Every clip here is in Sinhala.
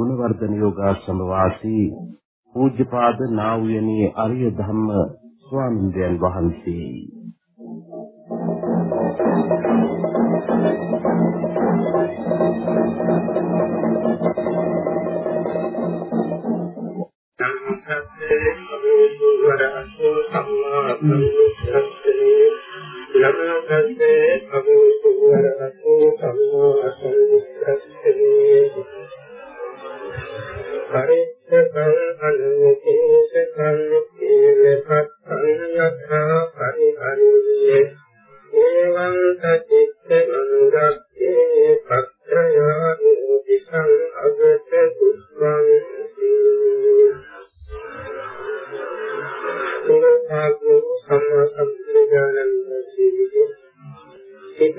ගුණවර්ධන යෝගාශ්‍රම වාසී පූජ්‍යපාද නා වූනේ අරිය ධම්ම ස්වාමීන් වහන්සේ සම්මාසතේ අනුරුවරසෝ සම්මාසතේ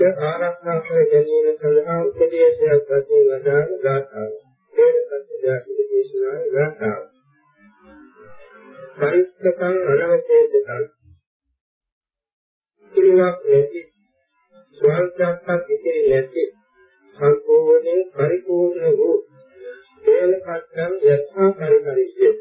සිත ආරක්ෂා කර ගැනීම සඳහා උපදේශයක් වශයෙන් වදාළ ගාථාව. හේරපත්‍ය දාසික දේශනාවේ ගාථාව. පරිත්තකං අනවචේතකං කිලුවක් නැති ස්වල්පක්වත් ඉතිරි නැති සංකෝණේ පරිපූර්ණ වූ හේරපත්‍යං යථා පරිපරිච්ඡේ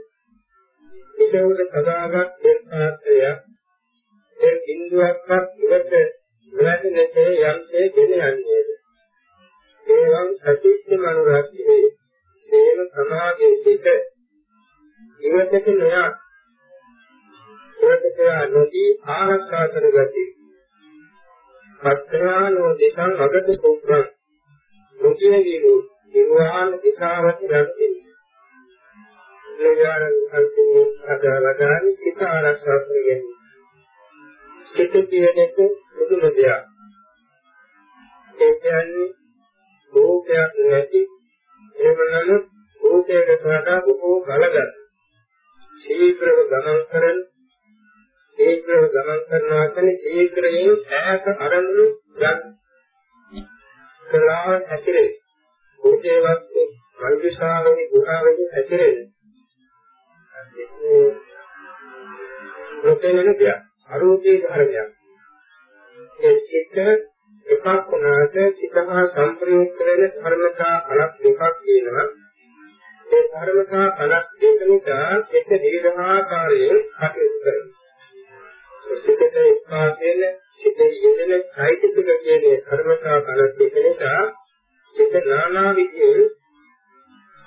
විශේෂ සදාගත් දෙල් පාත්‍රය ඒ බිඳුවක්වත් ඉවත මෙවැනි නැතේ යම්සේ ගෙන යන්නේද ඒවං සතිත්ති මනුරති වේ සේම සමාගයේ සිට ඉවතට නොයා. ඉවතට නොදී ආරක්ෂා කරගති. පත්‍රානෝ දේශං අගත කුබ්බං මුතියගිරු නිර්වාණ දිශාවති රැඳේ ලෝයාරං අන්තිම අදාළදානි සිත ආරක්ෂා කරගන්නේ සිත කියන එක මුදුන දෙයක්. ඒ කියන්නේ භෝගයක් නැති එවනන භෝගයකට වඩා බොහෝ කලකට ශීඝ්‍රව ගමන් කරන ශීඝ්‍රව ගමන් කරනවා කියන්නේ ශීඝ්‍රයෙන් ඈත අරමුණු ගන්න. කලාව ඇතිරේ. භෝගයවත් කල්විශාලනි ගුණාවෙන් ඇතිරේ. ඒ ලෝකේ නෙමෙයි අරූපී ධර්මයක්. ඒ චිත්ත එකක් වුණාට චිත්ත හා සංප්‍රයුක්ත වෙන ධර්මතා කලක් දෙකක් තියෙනවා. ඒ ධර්මතා කලක් දෙක නිසා චිත්ත විවිධාකාරයෙන් කටයුතු කරනවා. චිත්තේ එක්පාසෙල චිතේ යෙදෙන කායිකසුක කියන ධර්මතා කල දෙක නිසා චිත නානා විදියේ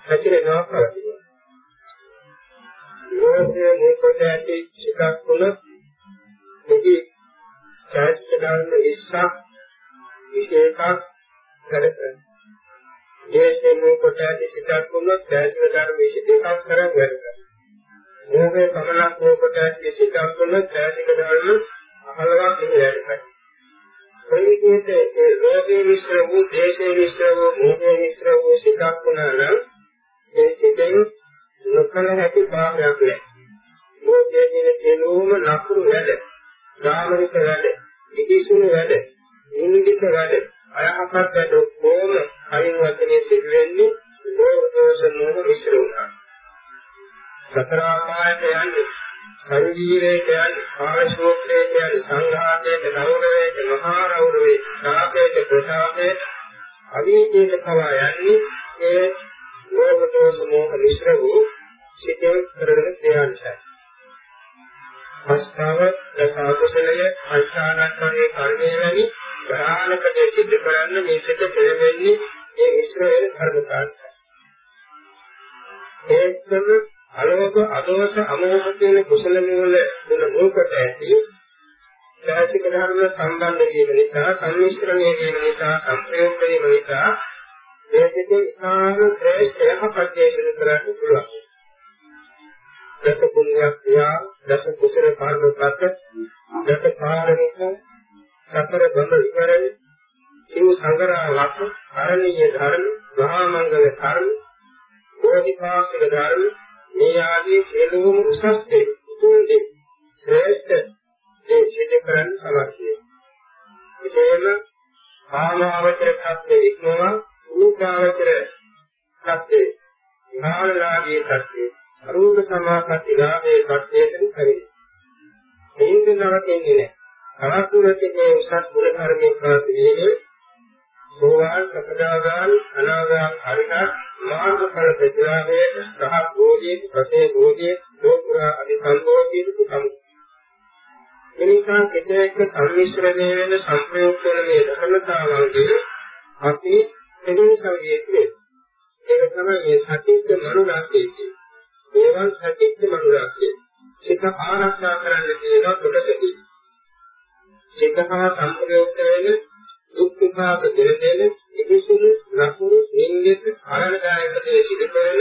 හැසිරෙනවා පවතිනවා. යෝධයේ මේකට ඇති චිතක් තුළ මෙහි ඡායචිත්‍ර ධර්ම 20ක් 21ක් වැඩ කරනවා. දේශනේ කොට 20ක් වුණොත් ඡායචිත්‍ර ධර්ම 22ක් කරන් වැඩ කරනවා. මොෝගේ කමලක් කොට 20ක් වුණොත් ඡායචිත්‍ර ධර්ම 15ක් මෙහි වැඩ කරනවා. ප්‍රේතේත ඒ රෝගේ මිශ්‍ර වූ දේශේ මිශ්‍ර වූ මොෝගේ මිශ්‍ර වූ සිතක් වුණා නම් ඒ සිතෙන් නොකල හැකි භාවයක් නැහැ. මොෝගේ කියන කෙලෝම ලකුණු වැඩ. ග්‍රාමනික වැඩ, නිදිසුණු වැඩ, නිනිදික වැඩ, අයහපත් වැඩ ඔක්කොම කයින් වචනේ සිදු වෙන්නේ ලෝකෝසනෝම මිශ්‍ර වුණා. සතර ආකාරයට යන්නේ සංජීවයට යන්නේ කාමශෝක්‍රයට යන්නේ සංඝාතයට ගෞරවයට මහා රෞරවයට ශාපයට ප්‍රසාපයට අවීචයට පවා යන්නේ ඒ ලෝකෝසනෝම මිශ්‍ර වූ සිතේ කරන ක්‍රියාවයි. අවස්ථාව දසාකුසලය අෂ්ඨානස්කන්ධේ කර්මය වැනි ප්‍රාණක දෙසිද්ධ කරන්න මේ සිත පෙරෙන්නේ මේ ඉස්රායෙල් කර්ම කාර්යය. ඒකම අලෝක අදෝස අමෝහ කියන කුසල මූල මුල මූලකට ඇති සාසික ධර්ම සම්බන්ධ වීම නිසා සම්මිශ්‍රණය වීම නිසා සංයෝග වීම නිසා මේ දෙකේ ඉස්හාර ශ්‍රේෂ්ඨම ප්‍රත්‍යක්ෂ කරගන්න පුළුවන්. දස කුණ්‍යක් ක්‍රියා දස කුසල කර්මපත දස කාරණික සතර බඳ විවරණ සිව් සංගරාලක් කරණීය ධර්ම ග්‍රහමංගල ධර්ම බෝධිපාක්ෂික ධර්ම මේ ආදී සියලුම උසස් දේ උතුම් දේ ශ්‍රේෂ්ඨ දේ සිදු කරන් සමර්ථය. එසේම කාමාවචර ත්‍ත්වයේ ඉක්මවා රූපාවචර ත්‍ත්වයේ නාලලාගේ ත්‍ත්වයේ අරූප සමාපatti ලාභේ කප්පේකින් කරේ. මේක නරකින්නේ නැහැ. තවදුරටත් මේ උසස් ගුණ ධර්මයන් පාසිනේ සෝවාන් සකදාගාමි අනාගාමි අරිහත් මාර්ගඵල ප්‍රතිලාභයේ සහ බෝධියේ ප්‍රසේ බෝධියේ ලෝකුරා අධි සම්බෝධියේ සමු. එනිසා සිතේක සම්මිශ්‍රණය වෙන සංප්‍රයුක්ත වෙන මේ ධර්මතාවන්ගේ අපි එදින සවියේ ඒක තමයි මේ සත්‍යික මනුරාක්කේ කියන්නේ. ඒවන් සත්‍යික මනුරාක්කේ. සිත ආරක්ෂා කරන්න තියෙන කොටසකි. සිත හා සංප්‍රයුක්ත වෙන දුක් විපාක දෙන දෙන ඉදිසුරු නපුරු නින්දිත ආරණදායක දේ සිදු කරන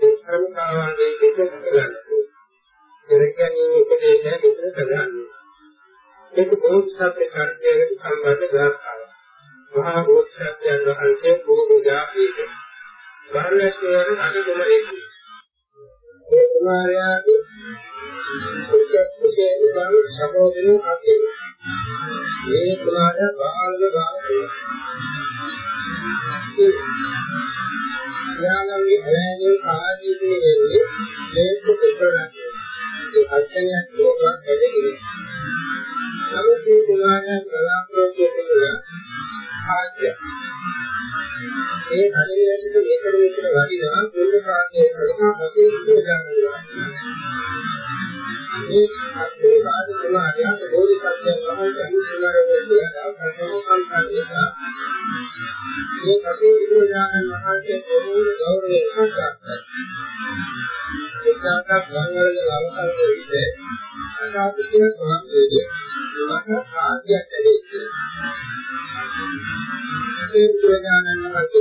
ධර්මතාවන්ගේ සිත ගන්න. එරකණී උපදේශය මෙතන කරන්නේ. ඒක බෝධිසත්ව චර්යාවට සම්බන්ධ ගාථාවක්. මහා බෝධිසත්වයන් වහන්සේ බොහෝ ජාතියක වරණස්වර අනුගමනයේ වහන්සේ ආද්‍යයක් ඇදෙන්නේ ඒ විද්‍යාඥයන්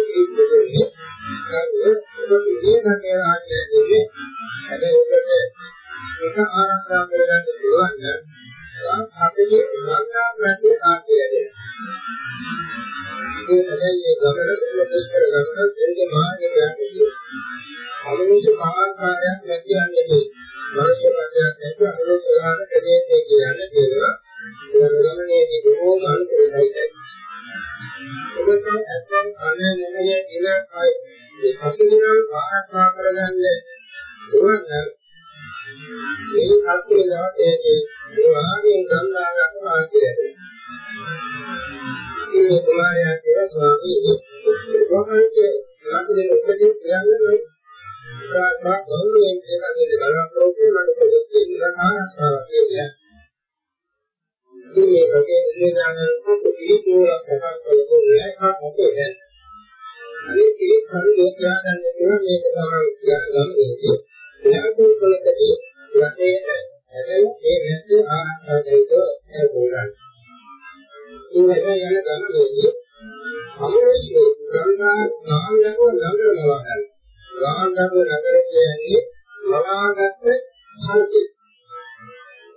මවාගත්ත සංකේත.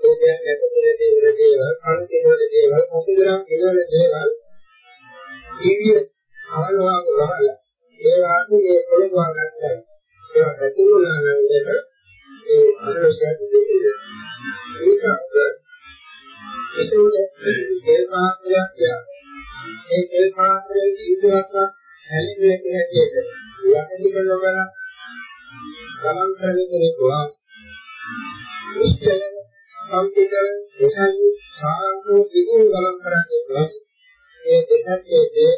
ඒ කියන්නේ ඇතුළේ දේවල් දේවල්, අනුතිනවල දේවල්, පසුදරම් ඉනවල දේවල් දිව්‍ය ආලෝක ගහලා ඒ වාගේ ඒ පොළොව ගන්නවා. ඒක ඇතුළේ නාමයෙන් ඒ අනුශාසන දෙකේ ඒක ඒකෝද ඒ පාත්‍රයක් යා ඒ ඒ පාත්‍රයෙන් ඉස්සරහට හැලෙන්නේ හැටියට යකඩි බලවල ගමන් කරගෙන කෙනෙකුවා නිශ්චය කම්පියුටර් දේශන් සාරංගෝ දිගුන් ගමන් කරන්නේ ඒ දෙකේ දේ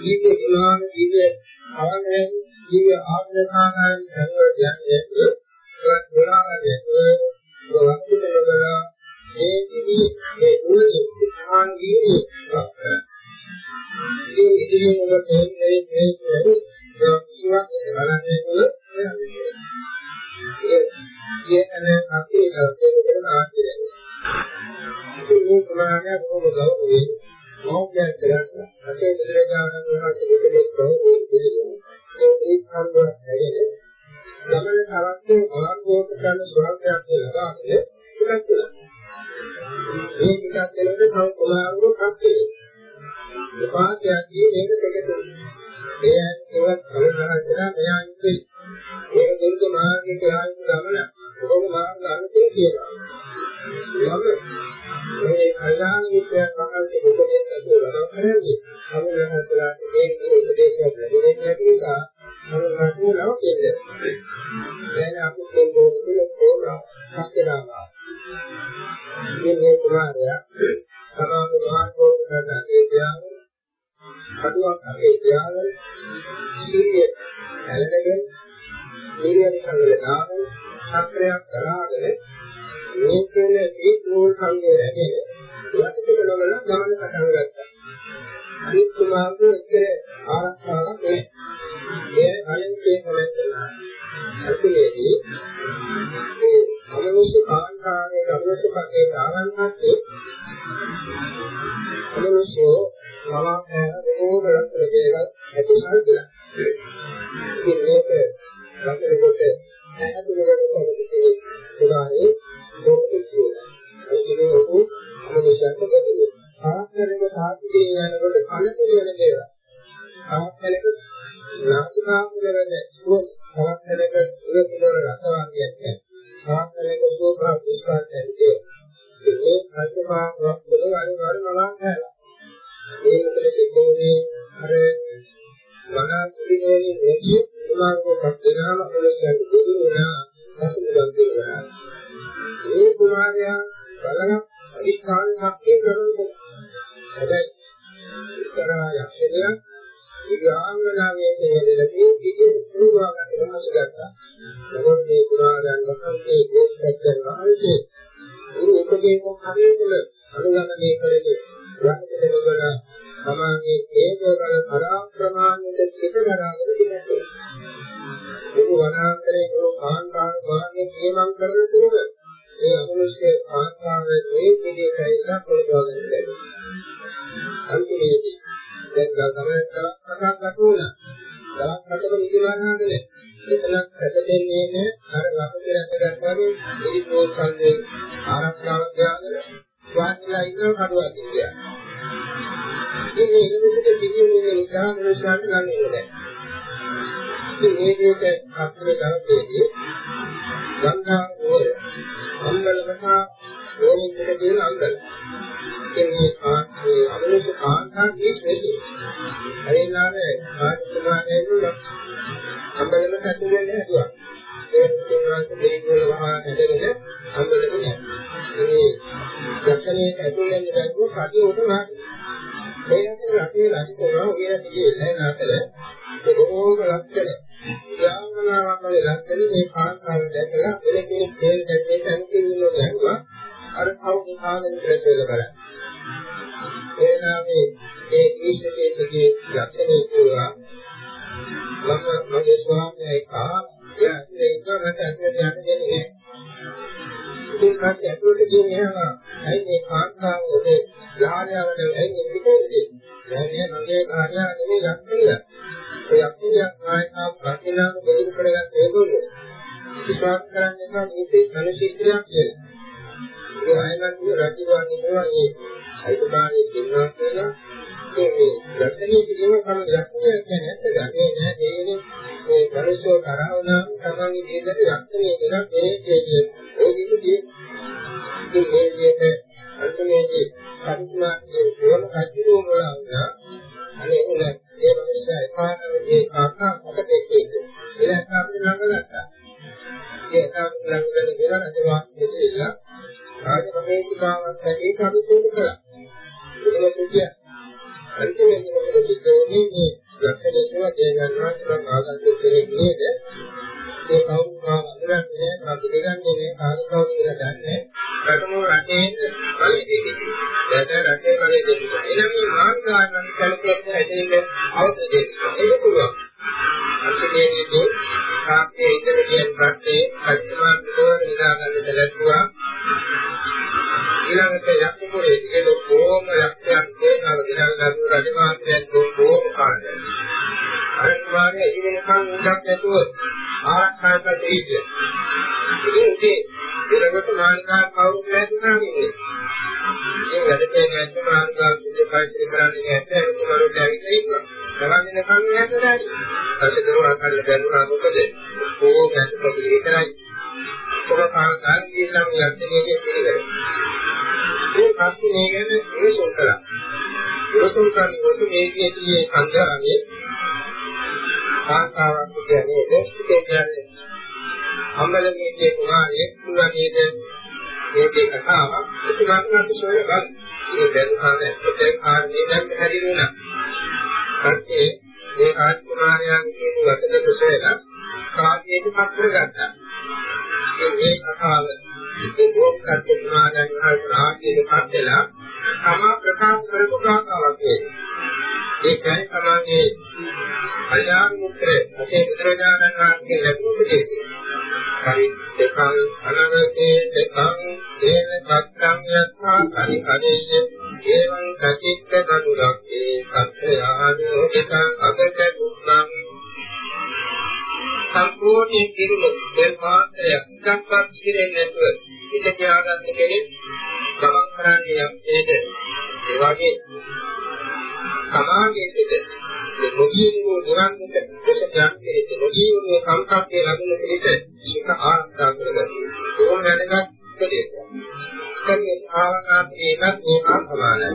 ඊගේ ගුණාන ඊගේ ආනයන් ඊගේ ආත්මසාරයන් සංවර්ධනය යන්නේ ඒක ගොඩාගන්නේ ඒක වස්තුව ලබලා ඒ ඉදි ඒ උනේ සමාන ගියේ ඒ ඉදිරියේ වලට මේ මේ මේ කිවක් බලන්නේ කල ඒ කියන්නේ අපි ඒක කරන ආකාරය මේ ප්‍රමාණය බොහොම ගෞරවයි මොහොතක් කරලා අපේ බුදුරජාණන් වහන්සේ මෙතන ප්‍රෝග්‍රෑම් පිළිගන්න ඒ ඒ කරුණ හැදෙන්නේ ගමන තවස්සේ මාර්ගෝප කරන ස්වභාවයක් ලබාගෙන ඉලක්ක මේ පිටත් දෙලොද තව කොලාරුව පස්සේ විපාකයන්දී මේක දෙකතු මේ ඒවත් කලදාසලා මෙයා ඉන්නේ මේක දීර්ඝ මාර්ගයක ආයත ගමන කොහොම මාර්ග අනුකූල කියලා. ළඟ මේ කල්යාණ මිත්‍රයන් වහන්සේ උපදේශ කරලා ගමන් කරන්නේ ඒකට සිද්ධුනේ අර වනාසිරිනේ නැති කුමාරකක් දෙනාම අවශ්‍යයි දුරු වෙනා අසුබන් දෙනවා. ඒ කුමාරයා බලන අධිෂ්ඨාන ශක්තිය කරන්නේ. හැබැයි ඉතරා යක්ෂණය විඥාංගනාවේ දෙලදී විදිහට පුරුවා ගන්න අවශ්‍ය ගත්තා. නමුත් මේ කුමාරයන් වහන්සේ දේශකයන් වහන්සේ උරු උපදේශ හරියටම අනුගමනය කරගෙන වහන්සේනගල සමාගයේ හේතුවල පරාක්‍රමාන්විත සිත දරාගෙන තිබෙනවා. මේ වනාන්තරයේ වූ කාන්තාව වාගේ නියමම් කරන තුරු ඒ අමනුෂ්‍ය කාන්තාවේ මේ පිළිකයි සම්පූර්ණ වෙනවා. අන්තිමේදී දැන් ගමනට කතා කටුණා. දාස් රටක නිදිවන්නාද එතනක් හැදෙන්නේ නැහැ අර ලකුණු රැක ගන්නවා මේ පොත්සන්නේ ආරක්ෂාවක් දාගෙන වාඩිලා ඉන්න කඩුවක් කියලා. ඉතින් මේ ඉන්නකොට පිළිවෙලේ නිසා මනුෂ්‍යයන්ට ගන්න ඉන්නේ. ඉතින් මේ විදිහට අපේ ගාමේදී ගංගා ඕය අම්බලමහ ඕනෙන් දෙක තියෙන අම්බල. ඉතින් මේ ආත්මේ අමනුෂ්‍ය කාන්තාන් විශ්වේෂය. අරිනානේ ආත්මමානේ දුන්න අම්බලම කටුවෙන්නේ නැතුව. ඒ තුන්වත් දෙවිවල වහා හැදගෙන අම්බලම නෑ. මේ දර්ශනයේ ඇතුළෙන් දැක්වූ කටි උතුමා මේකට රටේ ලක්ෂණ ඔය දිගේ නැතර බොහෝම ලක්ෂණ යාමනාවක් වගේ ලක්ෂණ මේ කාන්තාව දැකලා වෙන කෙනෙක් තේල් දැක්කේ සංකීර්ණව දැක්වා අර කවුද කාගෙන් ප්‍රතිවල බලන්න එනාමේ ඒ විශේෂකයේ ලක්ෂණ කියනවා මම මගේ ස්වාමීන් කා යා ඒක රට ඇතුලේ යන්න දෙන්නේ ඉතින් රට ඇතුලේ කියන්නේ ඇයි මේ කාන්තාව ඔබේ යාඥාවට ඇයි පිටේදී දැන් මගේ කාර්යය නෙමෙයි යක්තිය ඒ යක්තිය ආයතන ප්‍රතිනාම දෙවි කරගන්න ඒගොල්ලෝ විශ්වාස කරන්නේ නැහැ මේකේ කලශීත්‍රයක් කියලා. ඒ ආයතන රජුවා නිමවා ඒ අයිතිභාගයේ දෙන්නා කියලා ඒ රචනයේ කියන කම ලක්ෂණය කියන්නේ නැත්නම් ඒ නෑ දෙන්නේ මේ මනුෂ්‍ය කරවන තමන්ගේ ජීවිතේ ලක්ෂණය කියලා මේ කියන්නේ ඒ විදිහේ ඉතින් මේ විදිහට අන්තිමේදී කර්මාන්තයේ වල කජුරුම වල අනේ එන ඒ මනුෂ්‍ය එපාරේ කාකා අපට එක්කේ ඒක අපිට ළඟ ගත්තා ඒ තාක් ළඟ ගන්න දේවල් අද වාස්තේ ඉල්ලා රාජපතේකාවක් ඇටි කවිතේ කළා ඒක කිය අන්තිමේදී මොකද සිද්ධ වුනේ මේ ලක්ෂණේකව දේ ගන්නවා නම් ආගන්තුක කෙනෙක් නේද ඒ කවුරු කා අඳුරන්නේ කවුද දෙගන්නේ කාගේ කවුද කියලා දන්නේ රටම රටේ බලය දෙකේ දැන් රටේ බලය දෙකේ එනම් මේ මාර්ගායන කල්පයක් හැදෙන්න අවශ්‍ය දෙයක් ඒක පුළුවන් අන්තිමේදී කාපේ ඉදිරියට රටේ කල්පනා විතර නිදා ගන්න දැලුවා ඊළඟට යක්ෂපුරේ කියන කොහොම යක්ෂයන් දේනාව දිනන ගන්න රජමාත්‍යයන් කොහොම කාණ්ඩය. අනිවාර්ය ඉගෙනකන් උඩක් නැතුව ආරක්ෂා කරන්න ඉන්නේ. ඉතින් ඒ ඊළඟට මානකා කවුරුත් නැතුණා නේ. මේ වැඩේ නැත්නම් මානකා සුද්ධපයිත්‍රි කරන්නේ නැහැ ඒක වලට ඇවිල්ලා ඉන්නවා. කරන්නේ නැකන් නැද්ද දැන්? පස්සේ දරුවා කල්ල බැලුවා මොකද? ඕ ගැටපොඩි විතරයි. ඔබ කාලෙන් කියනවා යන්නේ පිළිවෙල. මේ ප්‍රශ්නේ ගැන විශ්ලේෂණය කළා. විශ්ලේෂණය කරනකොට මේ කියන්නේ සංග්‍රහයේ කාන්තාවක් කියන්නේ දෙස්කේ කියන්නේ අම්මලගේ කුමාරයෙක් තුනේද මේකේ කතාවක් එතුමාට අපි සොයලා ගන්න. මේ දැනුහාන ඇත්තට කාරණේ දැන් පැහැදිලි වුණා. ඊපස්සේ මේ රාජකුමාරයාගේ කියන වචන සොයලා කාර්යයට පත් කරගත්තා. මේ කතාව ඉතින් ඕකත් කුමාරයන් වහන්සේ රාජ්‍යයට පත් වෙලා තමා ප්‍රකාශ කරපු ගාථාවක් වේ. ඒකයි තමයි අයාන් මුත්‍ර අසේ බුදුරජාණන් වහන්සේ ලැබුණු දෙයක්. පරිත්තං අනවතේ දෙකං දේන සත්‍යං යත්තා පරිකරේය ඒවං සචිත්ත කඩුලක්ේ සත්‍යානෝ දෙකං අගත දුක්ඛං සම්පූර්ණ කිරුම දෙපාතය එකක්වත් ඉතිරෙන්නේ නැතුව ඉත කියාගන්න කෙනෙක් ගමන් කරන්නේ යන්නේද ඒ වගේ සමාජයේ පිට මේ නොජීවෝ නිරන්තර ප්‍රසජාන් කෙරෙහි නොජීවෝ සංකප්පේ ලැබෙන පිළිස ඒක ආස්ථා කරගන්න. ඕන දැනගත් දෙයක්. කන්නේ භාවනාපේනත් මේක සමානයි.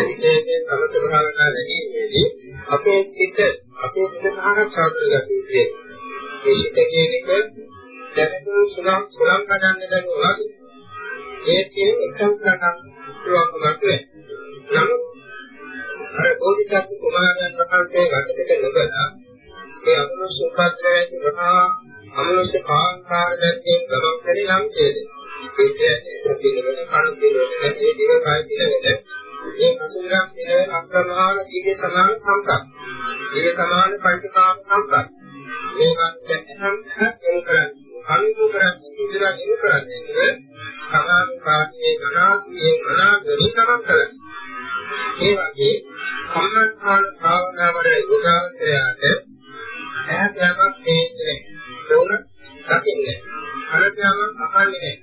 විශේෂයෙන් සමත භාවනා ලැබීමේදී අපේ සිත අපේ සිත ආරක්ෂා කරගන්න යුතුයි. මේ සිත කියන එක දැනුම් සුලම් සුලම් ගන්න දැනුවා. ඒ කියන්නේ එකම කරගන්න පුළුවන් නැහැ. නමුත් අර බෝධිසත්ව කුමාරයන් වහන්සේ වටකට නොබලා ඒ අමනුෂ්‍ය උපද්‍රවයන් මහා අමනුෂ්‍ය කාංකාර දැක්කේ ගමන් කරේ නම් කියන්නේ. ඒ කියන්නේ පිළිවෙල කණු පිළිවෙල නැති දිව කාය පිළිවෙල මේ අසුරක් පිළිවෙල අක්‍රමහාන දීගේ සමාන සම්පත්. දීග සමාන පංචකාම සම්පත්. මේවත් එහෙම වෙන කරන්නේ. කණු කරන්නේ ඉඳලා ඉඳ කරන්නේ. සමාන පාඨයේ ගණාතියේ ගණාගරි කරන් කරන්නේ. ඒ වගේ සම්මාන භාවනාවල යෝගාවචරයට ඈතයක් තේන්නේ ඕන දකින්නේ අරත්‍යම අහන්නේ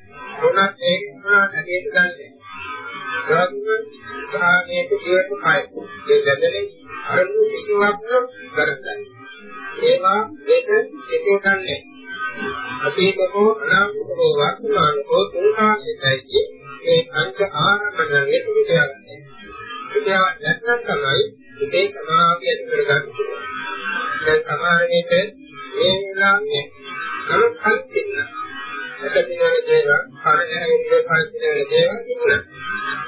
ඕනත් ඒක මොනවද ඇදෙන්න ගන්නෙ රාගුව භාගයේ කියපු කය මේ දැදෙන අරමුණු කිසිවක් කරගන්න ඒවා ඒක එකේ ගන්නෙ අතීතකෝ අනාගතකෝ වර්තමානකෝ තුන්කාසිතයි මේ අංක ආරම්භන වේතු විද්‍යාවන්නේ විද්‍යාව නැත්නම් තමයි ඉතේ සමාධිය ඇති කරගන්න පුළුවන්. දැන් සමාධියට මේ වෙලාවේ නමුත් කල්පින්න. එකදිනවල දේව පරිණාමයේ පරිණාමයේ දේව තිබුණා.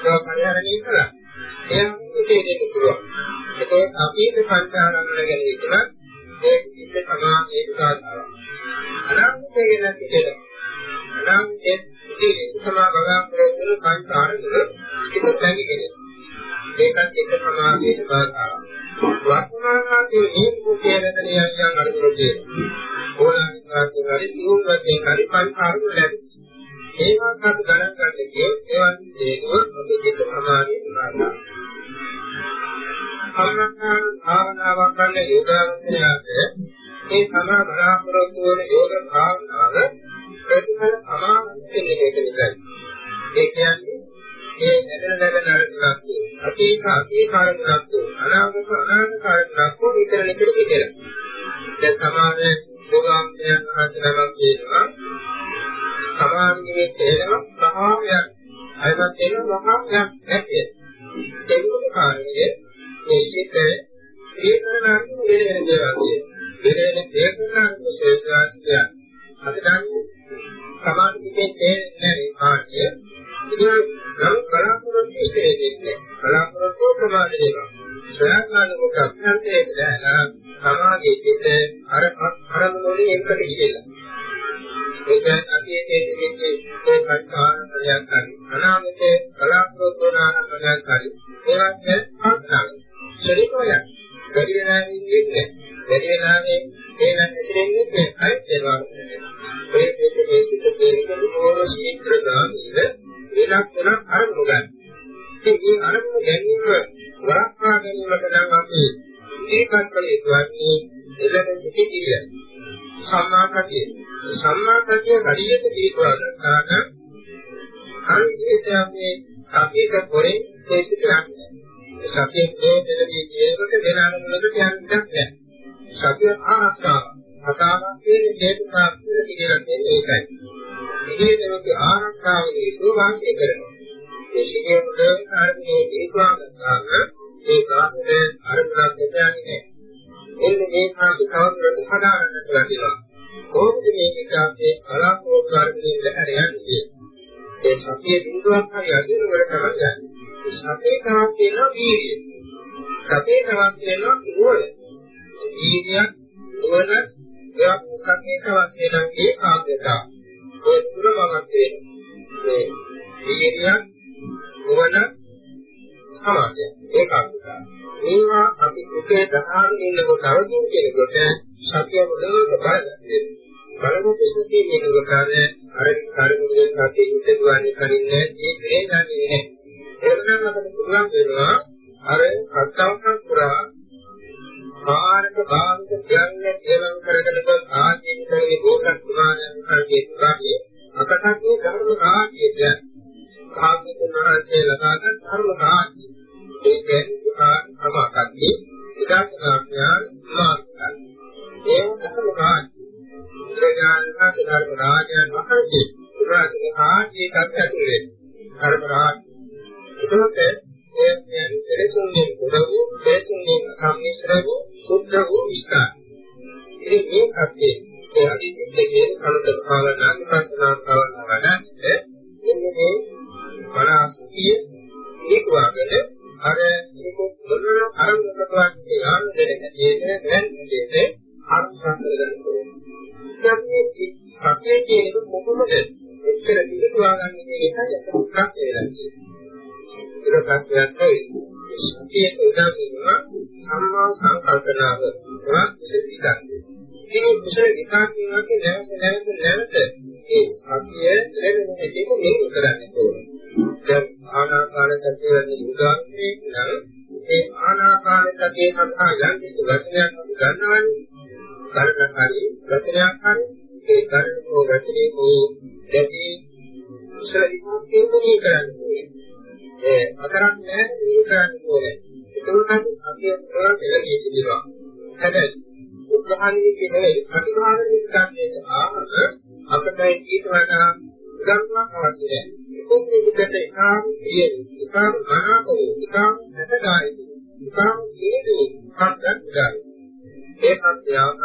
ඒක පරිහරණය කළා. එයා ඉතේ දෙන්න පුළුවන්. ඒක අපිට සංචාරණ ගැන විතර ඒ ඉත සමාධියේ සාධාරණ. අනාගතයේ නැති කියලා. අනාගතයේ ඉතිරි සමා බගා කරගෙන සංචාරණය ඉත දැනගෙන ඒකත් එක සමාධියට බාධාවක්. වර්තමානයේ මේ කුකේරතනිය යන අනුරෝධය. ඕලානිකාගේ හරි සිවුම්වත්ේ හරි පරිපාලන ලැබෙනවා. ඒවත් අපි ගණන් ගන්න කියේ ඒවත් හේතුව අපේ දෙක සමාධියට බාධා. සම්මතන භාවනාවක් ගන්න යෝගාවචරයට මේ සමා බලාපොරොත්තු වන යෝග භාවනාව ප්‍රතිඵල සමාන වෙන්නේ මේක නිසායි. ඒ කියන්නේ ඒ නැදන නැදන අරමුණක් අතීත අතීත අරමුණක් අනාගත අනාගත අරමුණක් විතර නෙකෙට පිටර. දැන් සමාන යෝගාන්තයන් හතරක් කියනවා. සමාධියේ තේරෙනවා සහායක් අයවත් වෙන මහායක් නැත්තේ. ඒකේ කාරණය මේ සිත් ඒකනන් වෙන වෙන දේවල්. වෙන වෙන ඒකනන් විශේෂාර්ථය. අද දැන් සමාධියේ තේරෙන්නේ නැහැ කාර්යය. ඉතින් නම් බලාපොරොත්තු ඉතිරෙන්නේ බලාපොරොත්තු ප්‍රමාණය වෙනවා. සයන්නාන මොකක් නැත්තේ දැන සමාගයේ පිට අර අරමුණේ එකට ගිහිල්ලා. ඒක අතීතයේ තිබෙන්නේ ඒ කර්මාන්තයක් හරි අනාගතේ බලාපොරොත්තු නානකයක් හරි ඒවත් අත්නම් ශරීරය ගරියනාමින් ඉන්නේ ගරියනාමේ ඒ නම් ඉතිරෙන්නේ ඒ අයිත් වෙනවා. ඒ දෙකේ සිට දෙකේ ඕන ශීඝ්‍ර ගාමිනේ වෙනස් වෙනස් අරමුණු ගන්න. ඉතින් මේ අරමුණු ගැනීම වරක්වා ගැනීමට නම් අපි ඉදිරිපත් කළ යුතුන්නේ එළඹ සිටිය. සම්මාකතිය. සම්මාකතිය හරියට දීපවා ගන්නාට හරියට මේ සතියක පොරේ තේසිත යන්නේ. සතියේ මේ දෙලදී කියනකොට වෙන අරමුණකට යන්නත් නැහැ. සතිය ආරක්ෂාව. කතාවක් කියන්නේ හේතුකාර්ය කියලා කියන්නේ ඒකයි. ඉදිරියට ආරක්ෂාවේ සුවාංශය කරනවා. ඒ ශිකේමුද ආරම්භයේ දීපාගතාව ඒ කාර්යයේ අරමුණක් දෙන්නේ එන්නේ මේ කාර්ය කවුරුද හදාගන්නට ලැබෙනවා. කොහොමද මේ විකාශයේ කලාපෝකාරකයෙන් දැහැර යන්නේ? ඒ සතිය බිඳුවක් හරි අදින වල තමයි යන්නේ. සතිය තමයි කියන වීර්යය. සතිය තමයි කියන නුවණ. වීර්යය නුවණ එයක් සතිය තමයි කියන ඒකාග්‍රතාව. ඒ තුනමවත් වෙන්නේ. මේ වීර්යය නුවණ සමාධිය ඒකාග්‍රතාව. ඒවා අපි උදේ දහාගෙන ඉන්නකොට අවදීන් කෙනෙකුට සතිය මුලක බලන්නේ. බලමු ප්‍රශ්නේ මේකට අර කාර්යමුලෙන් සතිය හිතවන්නේ කරින්නේ මේ දෙන්නේ නැහැ. එතනම අපිට පුළුවන් වෙනවා අර අත්සංකම් පුරා කාරක භාවිත කියන්නේ කියලා කරගෙන ආජීව කරේ දෝෂක් කුමාරයන් කල්ගේ තුරාගේ අකටක් ධර්ම රාජ්‍යය කාර්මික මහත්ය ලබාගත් ධර්ම රාජ්‍යය ඒක සමාකන්නේ ඉදාඥාඥාන මාර්ගය ඒ ධර්ම රාජ්‍යය බුදුරජාණන් ධර්ම රාජයන් වහන්සේ බුදුරජාණන් ආජීකත් ඇතුලේ ධර්ම රාජ්‍ය එතකොට ඒ කියන්නේ දෙලසුන්ගේ පොරවු දෙලසුන්ගේ සම්මිශ්‍ර වූ සුද්ධ වූ විස්තර. ඉතින් මේ කප්පේ ඒ අදිටකේ කලක භාවනා විපස්සනා භාවනා වඩන්නේ මෙන්න මේ බලාසුතිය ඒකවගෙන අර මේක මොන අරමුණකටවත් යාම දෙන්නේ නේද දැන් අර්ථ කරගන්න ඕනේ. සත්‍යයේ කියන මොකද එච්චර පිළිතුරා ගන්න එකයි අත ප්‍රශ්නේ වෙලා තියෙන්නේ. ඒක ප්‍රශ්නයක් නෙවෙයි. සතියේ උදාහරණ සම්මා සංකල්පනාව වාසිතිකන්නේ. ඉතින් කුසල විකාශය වගේ නැවත නැවත නැවත ඒ සතිය ලැබෙන එක මෙහෙම කරන්න ඕනේ. දැන් ආනාපාන සතිය වගේ උදාහරණයක් නම් ඒ ආනාපාන සතිය සඳහා යම් කිසි වචනයක් ගන්නවනේ. කරන හරි වචනයක් හරි ඒ කරන හෝ වචනේ හෝ දැඩි කුසල විකාශය මොනිය කරන්නේ. ඒ අතරක් නැහැ මේ කරන්න ඕනේ. ඒකෝට අපි ප්‍රාණ දෙලී සිටිනවා. හැබැයි උත්සාහයේ කියන්නේ ප්‍රතිභාවයෙන් ගන්නට ආවම අපිට ඊට වඩා ගන්නවක් අවශ්‍ය නැහැ. ඒකෙන් විකට එකාම පියේ එකාම මනාපෝ එකාම සැකගායි එකාම සීදී හත්යක් ගන්න. ඒ හත්යාවම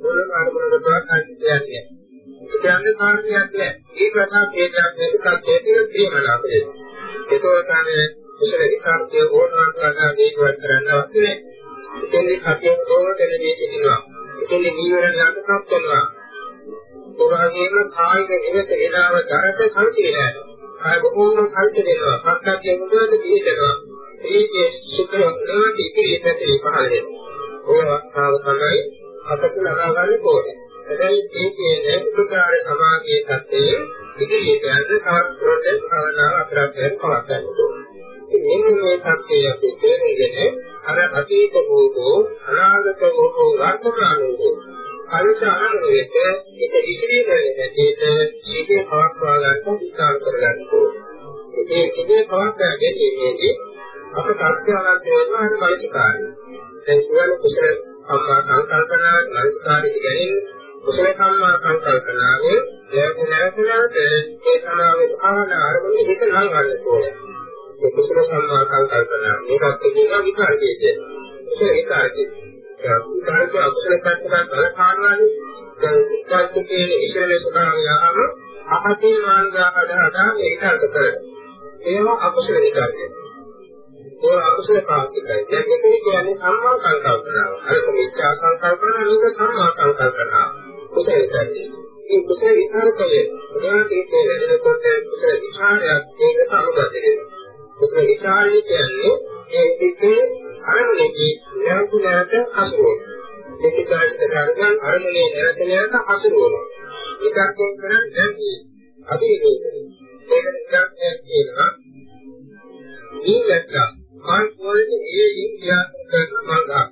මොන අරමුණකට ගන්න කියන්නේ කාර්යයක් නෑ. ඒ ප්‍රථම හේතුවක් මේකත් හේතුව ප්‍රියමනාපය. ඒකෝ තමයි කුසල විකාරකය ඕනනම් කරන දේවල් කරන්න අවශ්‍ය නැහැ. එතෙන්දී සතිය ඕනකෙන දේ සිටිනවා. එතෙන්දී නීවරණ යටපත් කරනවා. ඔබගේම කායික නිවස එනාව දරට සංසිඳනවා. කාය බොහෝම සංසිඳෙනවා. පක්කතිය මුදවද පිළිදෙනවා. ඒකේ සුඛ ලෝකී ඉතිරිපැතිලි පහළ වෙනවා. ඕන අවස්ථාව තමයි අපට ලබා ගන්න ඕනේ. හැබැයි ඒකේ උපකාර සමාධියේ තත්ත්වය ඉදිරියට යන තවත් ප්‍රොසෙස් භාවනාව අපරාධයෙන් පවත් ගන්න ඕනේ. මෙන්න මේ තත්ත්වය අපි තේරුම්ගෙන අර අතීත භූතෝ අනාගත භූතෝ වර්තමාන භූතෝ අනිසාරණයට ඒක ඉදිරියට නැතිට ජීවිතය පවත්වා ගන්න උත්සාහ කරගන්න ඕනේ. ඒ ජීවිතය පවත්වා ගැනීමේදී අප තත්ත්වයන්ට වෙනවා අර මනසිකාරය. දැන් කියන කුසල සම්මා සංකල්පනා මනසිකාරය කියන්නේ කුසල සම්මා සංකල්පනාවේ නැවත නැවත නැවත ඒ සමාවේ භාවනා ආරම්භ හිත නම් ගන්න ඕනේ. ඒ කුසල සම්මා සංකල්පනාව මේකත් කියන විකාරකයේ කුසල විකාරකයේ විකාරක අකුසල පැත්තට බලපානවානේ දැන් උත්සාහ කියන ඉශරේ ස්වභාවයම අපතේ මාර්ගාකට හදා ඒකාර්ථ කරනවා. ඒවා අකුසල විකාරකය. ඒ අකුසල පාක්ෂිකයි. දැන් මේක කියන්නේ සම්මා සංකල්පනාව. අර කොමිච්ඡා සංකල්පනාව නෙවෙයි සම්මා සංකල්පනාව. කුසල කරන්නේ. මේ කුසල විචාරකය ප්‍රධානකේ වැඩෙනකොට කුසල විචාරයක් ඒකට අනුගත වෙනවා. කුසල විචාරය කියන්නේ ඒ පිටේ අරමුණේ නැවත නැවත හසුරුවන. මේක කාර්යක කරගන්න අරමුණේ නැවත නැවත හසුරුවන. එකක් කරන්නේ දැන් අභිනේදනය. ඒකට කියන්නේ කියනවා දීලක කාල් වලට ඒ ඉන්දියා කරන මාර්ගයක්.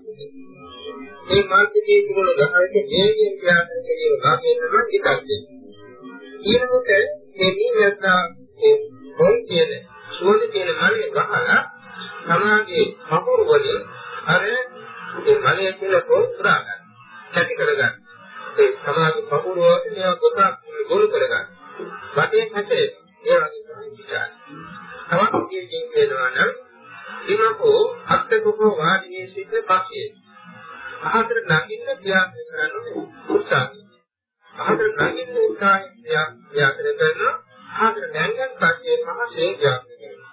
මේ මාර්ගයේ තිබුණු ගහකට හේයෙන් ක්‍රියාත්මක කියන භාගයෙන් තමයි ඉතක්ද. ඊළඟට මේ නිවසා ඒ පොල් කියන සුවඳ කියන මල්ලේ ගහලා සමාගයේ මහුරු වලින් අර මේ මලයේ තියෙන පොල් පුරා ගන්න. ඇති කර ගන්න. ඒ සමාධි පහුරුවට මේවා පොතක් ගොනු කරගන්න. වටේ හැටේ ඒ වගේ තමයි විචාරය. තවත් කියෙකින් කියනවා නම් ඉමකෝ අත්තකෝ වාදිනේ සිට පස්සේ අහතර නගින්න ප්‍රයත්න කරන්නේ උත්සාහය. අහතර නගින්න උත්සාහය ප්‍රයත්න කරනවා අහතර නැංගන් පස්සේ පහසේ ප්‍රයත්න කරනවා.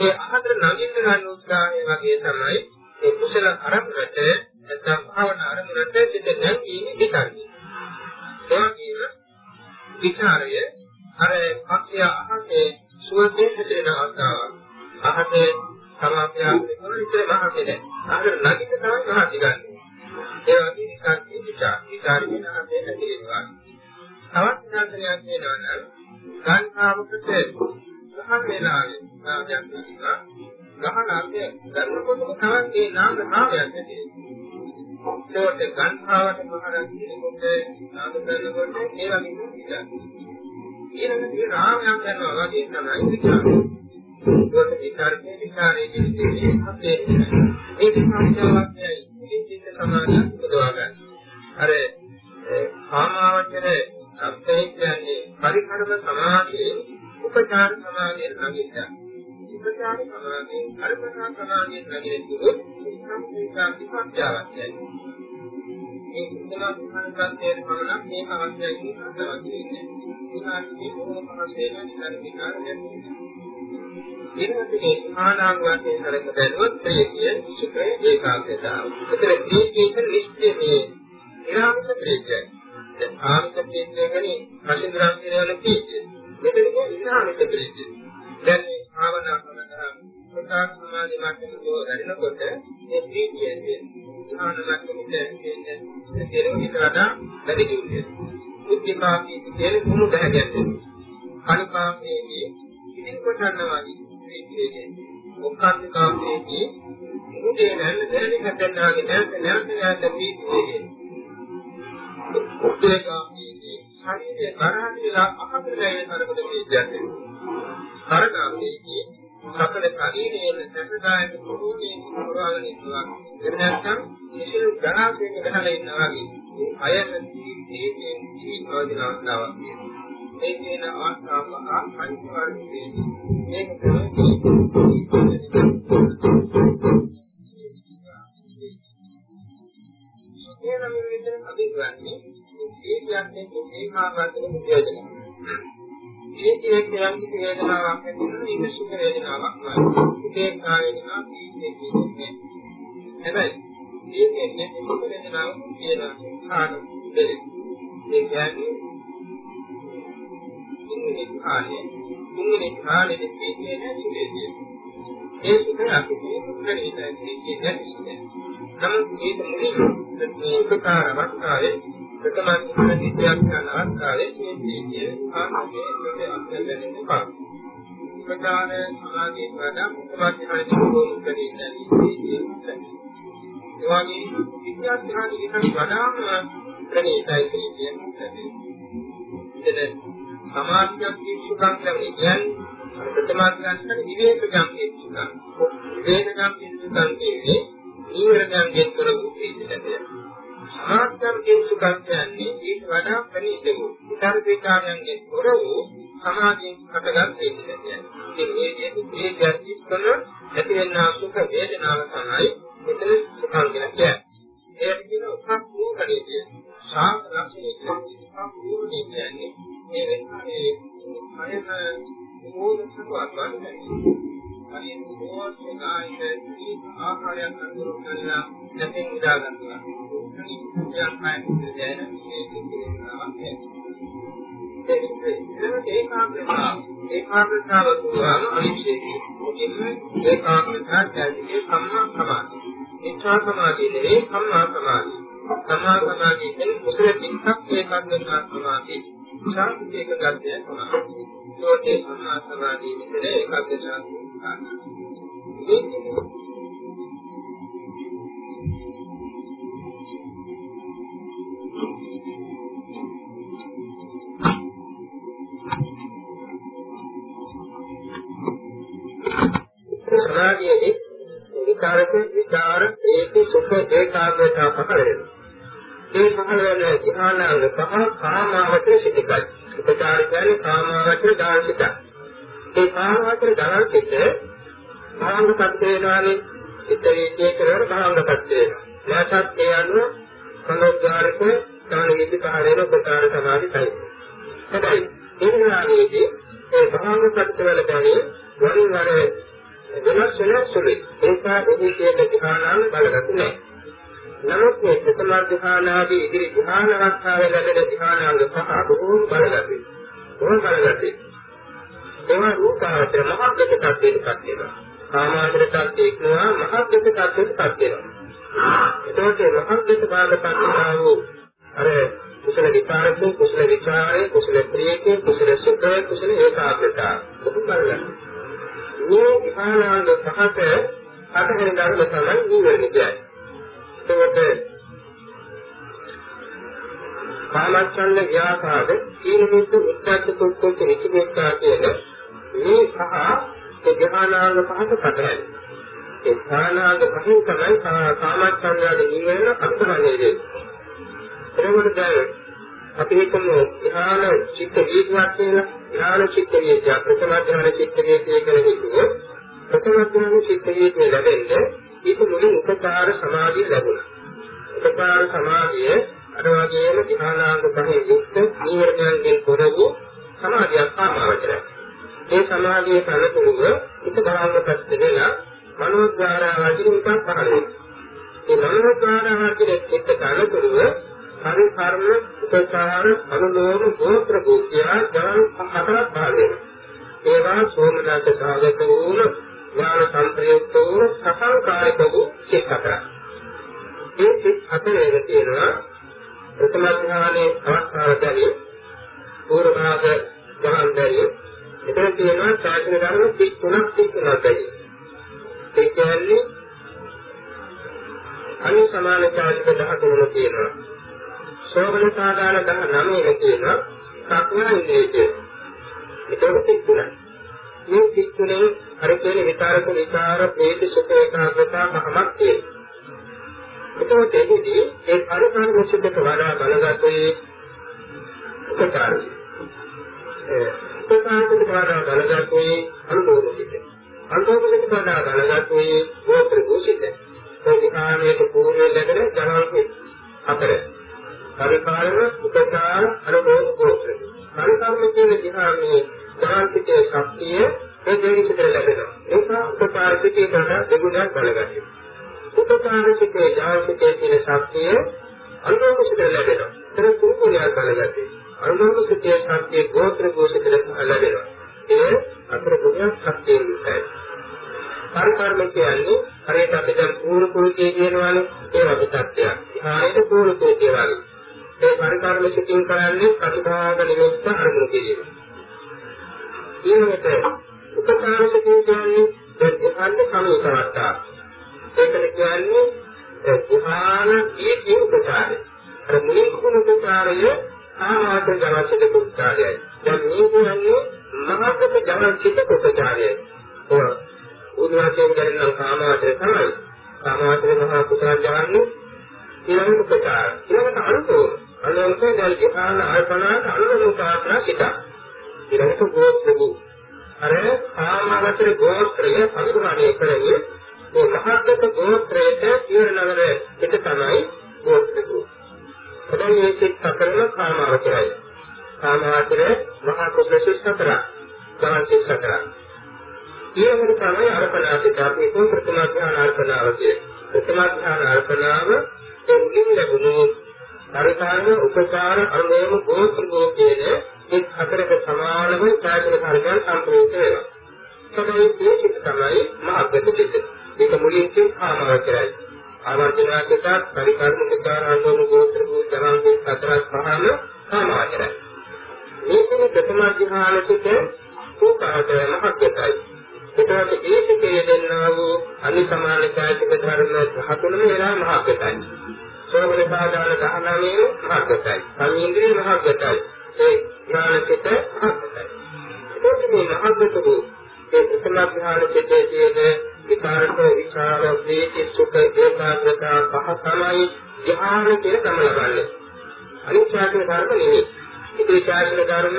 ඒ අහතර නගින්න ගන්න උත්සාහය වගේ තමයි ඒ කුසල අරමුණට නැත්නම් භාවනා අරමුණට සිට නැංගීමේ විතරයි. ඒ වගේම විචාරය අර පක්ෂය අහසේ සුවසේ හැදෙන අවස්ථාවක්. අහසේ සමාප්තියක් කරන ඉතල මහසේ නැහැ. අහතර නගින්න තමයි මහසි ගන්න. ඒ වගේ නිකන් විචාර විචාර වෙන අපේ හැදෙනවා. තවත් ඥානයක් වෙනවා නම් ගන්නාවකට ගහන වෙලාවේ නාමයක් තියෙනවා. ගහන අර්ථය ගන්නකොටම තමයි ඒ නාම නාමයක් ඇති. ඒකට ගන්නාවට මහරන් කියනකොට නාම කරනකොට ඒ වගේ විචාර. ඊළඟට ඒ රාමයක් කරනවා වගේ තමයි විචාරය. ඒකට විචාරයේ විචාරයේ කියන්නේ අපේ ඒ විචාරයයි චිත්ත සමාධිය උදවා ගන්න. අර කාමාවචර සත්‍යය කියන්නේ පරිකරම සමාධියේ උපචාර සමාධියේ නැගිට්ටා. උපචාර සමාධියේ අර්පණා සමාධියේ නැගිටිනකොට සම්පූර්ණ විපත්‍යාවක්යයි. මේ කුසල සම්පන්නත්වයේ පමණක් මේක අවශ්‍යයි කියලා හිතන්නේ. ඒකාන්තයේ බොහොම පහසෙන් නිතර විකාරයක්. ඊළඟට ආනාග වශයෙන් සැලක බැලුවොත් ප්‍රේතිය සුඛය ඒකාග්‍රතාව. ඒතර ප්‍රේතිය නිශ්චයනේ ඊළඟට ප්‍රේතිය. දැන් ආර්ථ ප්‍රේතිය කියන්නේ පසින්දරන් කියන ප්‍රේතිය. මෙතන ඊළඟට ප්‍රේතිය. දැන් මේ භාවනා කරනවා ප්‍රකාශ සමාධි මට්ටමේ වැඩිනකොට මේ ප්‍රේතිය ධ්‍යාන මට්ටමේ තියෙන කෙරෙහිට වඩා වැඩි දියුනේ. බුද්ධිකාමී කියන කුණු බහගැටෙන. කණිකාමේදී ඉතින් කොටනවා වගේ කියන්නේ මොකක්ද කාමයේදී මුදේ නැල්ල දැනෙන හැදෙනාගේ නැල්ල නැල්ල නැල්ල පිටුවේ උත්තර කාමයේදී ශරීරය කරාදීලා අහතරේ කරකට පිටියන්නේ කරකාමයේදී සකල ශරීරයේ සැපදායක ප්‍රෝධයෙන් පුරාගෙන ඉන්නවා එන්න නැත්නම් කිසිදු ගණාවකින් ගහලා ඉන්නවා වගේ අයන ජීවිතයෙන් ජීවිතවදින අවස්ථාවක් මේ කියන අවස්ථාව අනිවාර්යයෙන් මේක තමයි කියන මේ විදිහට අදිගන්නේ ඒ කියන්නේ මේ මාර්ගයෙන් ප්‍රයෝජන. මේ කියන්නේ යම් කිසි වේදනාවක් ඇතිවෙන ඒක සුඛ වේදනාවක් නෙවෙයි. ඒ කායේනා පීඩේ කියන්නේ. හැබැයි මේ කියන්නේ සුඛ වේදනාවක් කියන කාණ දෙලේ. ඒ කියන්නේ තුන්වෙනි කාලේ තුන්වෙනි කාලේ දෙකේ නැති වෙන්නේ. ඒ සුඛය අපේ මුලින්ම කියන්නේ නමුත් මේක මුලින් මේ උපකාර අවස්ථාවේ ප්‍රථම ප්‍රතිත්‍යාග කරන අවස්ථාවේ කියන්නේ ආත්මයේ දෙක අත්දැකීම පාන. උපකාර සමාධිය වඩා මුඛාධිහාරි දුරු දෙන්නේ නැහැ. ඒ වගේ විද්‍යාඥයන් විසින් වඩාම ප්‍රණීතයි කියන්නේ. ඉතින් සමාධියක් පිසුකම් කියන්නේ ප්‍රථම ගන්නට විවේකයන් කියනවා. විවේකයන් පිසුකම් කියන්නේ ඊවරයන් ගෙතර කුපීතිතය. සමාධියෙන් සුඛ කියන්නේ ඊට වඩා ප්‍රණීතව විතරපේකාරයන්ගේ තොර වූ සමාධියෙන් හටගත් වේදනය. ඉතින් මේ මේ දෙයක් කරන ඇතිවෙනා සුඛ වේදනාව තමයි මෙතන සුඛං කියන්නේ. ඒක කියන උපක් වූකණේ කියන්නේ. සාම ලක්ෂණය කියන්නේ උපක් වූකණේ කියන්නේ මේ වෙනානේ අයම මොහොතකට වඩා අනිත් මොහොතේ කායික ආකාරයක් අනුරු කරලා නැතිව උදා ගන්නවා. අනිත් යම් කායික දැන මේ දෙකේනාවක් ඒකාග්‍රතාව ඒකාග්‍රතාව තුවාම අනිශ්චයයි. මොකද ඒකාග්‍රතාව කියන්නේ සම්මා සමාධි. ඉච්ඡා සමාධිය නෙවෙයි සම්මා සමාධිය. සම්මා සමාධිය කියන්නේ මුසල පිටක් ඒකාග්‍රතාව සමාධිය. ශාන්තිය එක ගතිය තමයි. ඒකේ සම්මා සමාධිය විතර ඒකාග්‍රතාව සමාධියේදී විකාරක විචාර ඒක සුඛ ඒකාග්‍රතාව පහළ වෙනවා. ඒ පහළ වෙන ධ්‍යානාංග පහ කාමාවචර සිතකයි. උපචාර කියන්නේ කාමාවචර දාර්ශික. ඒ කාමාවචර දාර්ශික භාංගපත් වෙනානේ චිත්ත වේදේ කරන භාංගපත් වෙනවා. නැසත් ඒ අනුව සංෝද්වාරක ඥාන විදි පහළේන උපචාර සමාධියි. හැබැයි ඒ විලාමයේදී ඒ භාංගපත් වල දැනී වරින් වර වෙනස් වෙනස් සුළුයි. ඒක එහි කියන ධ්‍යානාංග බලගන්නේ නැහැ. නමුත් මේ ප්‍රථම ධ්‍යානාදී ඉදිරි ධ්‍යාන අවස්ථාවේ ලැබෙන ධ්‍යානාංග පහ බොහෝම බලගතියි. බොහෝම බලගතියි. ඒවා රූපාවචර මහත්කත tattweටපත් වෙනවා. කාමාවචර tattwe ඉක්මවා මහත්කත tattweටපත් වෙනවා. එතකොට මහත්කත භාගපත් වෙනා වූ අර කුසල විචාරකෝ කුසල විචාරේ කුසල ප්‍රියකේ කුසල සුඛ කුසල ඒකාග්‍රතාව බොහොම බලගන්න. මේ ධ්‍යානාංග පහට අටහෙන ධර්ම තමයි නිවර්ණ කියන්නේ. එතකොට කාමච්ඡන්ද ව්‍යාපාද සීලමිත උද්දච්ච කුක්කුච්ච නිචිකේක්ඛා කියන මේ සහ ඒ ධ්‍යානාංග පහක පතරයි. ඒ ධ්‍යානාංග පහෙන් තමයි කාමච්ඡන්දයේ නිවන අත්දැකීමේ. එතකොට දැන් අපි හිතමු ධ්‍යාන චිත්ත වීර්යයක් කියලා ධ්‍යාන චිත්ත වීර්ය ප්‍රථම ධ්‍යාන චිත්ත වීර්ය කියලා හිතුවොත් ප්‍රථම ධ්‍යාන චිත්ත වීර්ය ලැබෙන්නේ ඒක මුලින් උපකාර සමාධිය ලැබුණා. උපකාර සමාධිය අර වගේම ධ්‍යානාංග පහේ යුක්ත නීවරණයන්ගෙන් තොර වූ සමාධියක් ආමවචරයි. ඒ සමාධියේ පළතුරුව එක බලාංගපත් වෙලා මනෝද්වාරා වශයෙන් උපන් පහළ වෙනවා. ඒ මනෝද්වාරා වශයෙන් එක්ක පළතුරුව පරිකර්ම උපකාර අනුලෝම ගෝත්‍ර ගෝත්‍යා ජන හතරක් පහළ වෙනවා. ඒවා සෝමදාස සාගත වූ ඥාන සංප්‍රයුක්ත වූ සසංකාරික වූ සිත් හතරක්. මේ සිත් හතරේ තියෙනවා ප්‍රථම ඥානයේ අවස්ථාවදී පූර්ව භාග ඥානදී එතන තියෙනවා ශාස්ත්‍රීය ධර්ම 33ක් තිබෙනවා. ඒ කියන්නේ අනි සමාන ශාස්ත්‍ර 13 තියෙනවා. සෝබන සාධාන 19 තියෙනවා. ප්‍රඥා ඉන්ද්‍රිය. ඒක තිබුණා. මේ සිත්තුනේ අර කියන විතරක විචාර ප්‍රේත සුඛ ඒකාග්‍රතාව මහමත් තියෙනවා. එතකොට එහිදී ඒ පරිකාර මුසිතට වඩා බලගතේ උපකාරය. ඒ උපකාරයට වඩා බලගතේ අනුභවසිත. අනුභවසිත වඩා බලගතේ ගෝත්‍ර ගෝසිත. ඒ විකාරයේ පූර්ණය ලැබෙන ජනල්කේ අතර. පරිකාරව උපකාර අනුභව ගෝත්‍ර. පරිකාරම කියන දිහාමේ ජනල්කේ ශක්තිය ඒ දෙවිසිතට ලැබෙනවා. ඒක උපකාර සිතේ කරන දෙගුණයක් බලගන්න. උපකාර සිතේ ඥානසිතේ තියෙන ශක්තිය අනුභව සිතට ලැබෙනවා. ඒක කුරුකුලියක් බලගන්න. අනුභව සිතේ ශක්තිය ගෝත්‍ර ගෝසිතට ලැබෙනවා. ඒ අතර ගුණයක් ශක්තිය විසයි. පරිකර්ම කියන්නේ හරියට අපි දැන් පූර්ව කුරුකේ කියනවානේ ඒ වගේ තත්ත්වයක්. ආයෙත් පූර්ව කුරුකේ වගේ. ඒ පරිකර්ම සිතින් කරන්නේ ප්‍රතිභාග නිමිත්ත අරමුණු කිරීම. ඊළඟට උපකාරක කියන්නේ දෙහාන්ත සමීප අවස්ථා. ඒකල කියන්නේ ධ්‍යාන ඊටි උපකාරය. අර මුලින් කුණ උපකාරය ආවාද ජනසිත උපකාරයයි. දැන් මේ කියන්නේ මහත්ක ජනසිත උපකාරයයි. ඔය උදාහරණයක් ගන්න කාමාවචර තමයි. කාමාවචර මහා කුසල ජාන්නේ ඊළඟ උපකාර. ඊළඟට අනුකෝල. අනුකෝල දැන් ධ්‍යාන අර්පණාට අනුකෝල උපකාර සිත. ඊළඟට ගෝත්‍රභූ අර කාමවතර ගෝත්‍රය පරිගණනය කරන්නේ මේ මහත්ක ගෝත්‍රයට කියනවල එක තමයි ගෝත්‍රය. එතන මේ සිත් සතරම කාමවතරයි. කාමවතර මහා කුසල සිත් සතර. ගමන් සිත් සතර. ඊළඟට තමයි අර්පණාසිත අපි කොහොම ප්‍රථම ඥාන අර්පණාව කියන්නේ. ප්‍රථම ඥාන අර්පණාව ඒ මුලින් ලැබුණු පරිකාර උපකාර අනුමෝම ගෝත්‍ර ගෝත්‍රයේ එක් හතරක සමානව ඡායතන කාර්යයන් සම්පූර්ණ වෙනවා. තමයි මේ චිත්ත තමයි මහග්ගත චිත්ත. මේක මුලින් කියන ආමවචරයි. ආවර්ජනාකට පරිකර්මකකාර අනුම ගෝත්‍ර වූ ජනන්ගේ හතරක් පහම සමාචරයි. මේකේ ප්‍රථම ධ්‍යාන සිට උපාද මහග්ගතයි. එතකොට ඒ සිටේ දෙන්නා වූ අනිසමාන ඡායතක ධර්ම 13 වෙනා මහග්ගතයි. සෝමන සාධාන 19 මහග්ගතයි. සංඉන්ද්‍රිය මහග්ගතයි. ඒ ඥානසිත මහත්කයි. ඒකේ මහත්කතු ඒ ප්‍රථම ඥාන සිතේ තියෙන විකාරක විචාර වේති සුඛ ඒකාග්‍රතා පහ තමයි ධ්‍යාන කියන නම ලබන්නේ. අනිත් ශාසන ධර්ම නෙවෙයි. ඒ ශාසන ධර්ම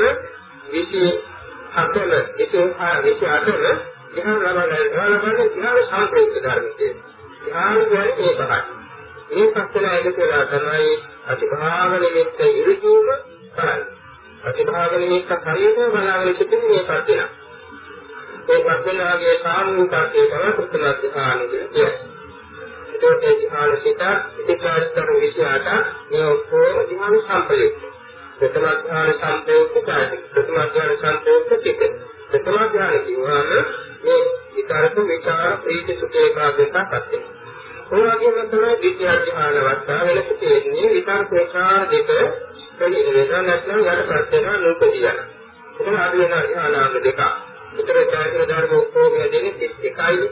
24ම 25 28ම ධ්‍යාන ලබන්නේ ලබන්නේ ධ්‍යාන සම්ප්‍රේත ධර්ම කියන්නේ. ධ්‍යාන කියන්නේ මේ පහයි. මේ පස්සල එකතු වෙලා තමයි අතිභාග නිමිත්ත ඉරුතුම කරන්නේ. අතිභාග නිමිත්ත හරියට බලාගෙන සිටින්නේ මේ පස්සල. ඒ පස්සලගේ සාමූහිකත්වයේ තමයි ප්‍රථම ධ්‍යාන කියන්නේ. ඒකේ ධ්‍යාන සිත ඉතිකාස්තර 28 මේ ඔක්කොම ධ්‍යාන සම්ප්‍රයුක්ත. ප්‍රථම ධ්‍යාන සම්ප්‍රයුක්ත කායික ප්‍රථම ධ්‍යාන සම්ප්‍රයුක්ත චිත්ත. ප්‍රථම ධ්‍යාන කියවම මේ විතරක විචාර ප්‍රීති සුඛ ඒකාග්‍රතාව පත් වෙනවා. ඒ වගේම තමයි ද්විතිය ධ්‍යාන වස්තා වෙනස තියෙන්නේ විතරක විචාර දෙක දෙලි වෙන නැත්නම් යටපත් වෙනවා නූපදියන. ඒක ආදී වෙන ධ්‍යානාංග දෙක. උතර චෛත්‍ය ධර්ම ඔක්කොම දෙන්නේ 31යි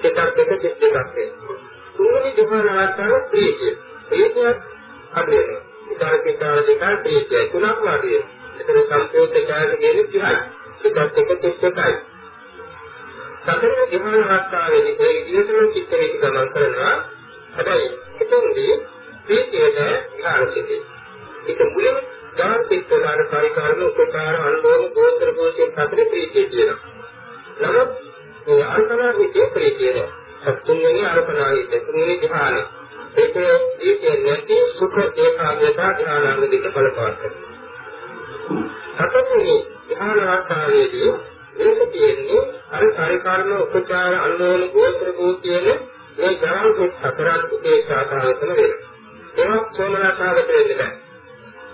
එකක් එක දෙකක් වෙනවා. තුන්වෙනි ධ්‍යාන අවස්ථාව ප්‍රීතිය. ප්‍රීතිය අඩු වෙනවා. විකාරකිකාර දෙකක් ප්‍රීතිය තුනක් අඩු වෙනවා. ඒතර සංකේත ඡායක කියන්නේ 30යි. එකක් එක 31යි. සතරේ ධ්‍යාන අවස්ථාවේදී ඒ විදිහටම චිත්ත වේග ගමන් කරනවා. හැබැයි එතෙන්දී ප්‍රීතියට විකාරසිතේ. ඒක මුලින් දාන පිටකාර පරිකාරන උපකාර අනුභව ගෝත්‍ර කෝෂයේ සතරේ ප්‍රීතිය කියනවා. නමුත් ඒ අල්පනා හිතේ ප්‍රීතිය නෑ. සතුන්වෙනි අල්පනා හිත තුන්වෙනි ධ්‍යාන. ඒක ඒකේ නැති සුඛ ඒකාග්‍රතා ධ්‍යානාංග දෙක බලපාත. හතරවෙනි ධ්‍යාන අවස්ථාවේදී ඒක තියෙන්නේ අර කාර්යකාරණ උපචාර අනුමෝදන ගෝත්‍ර කෝතියන මේ ධර්ම හතරක් උදේ සාධාරණ වෙනවා. ඒවත් සෝමනාසාගත වෙන්නේ නැහැ.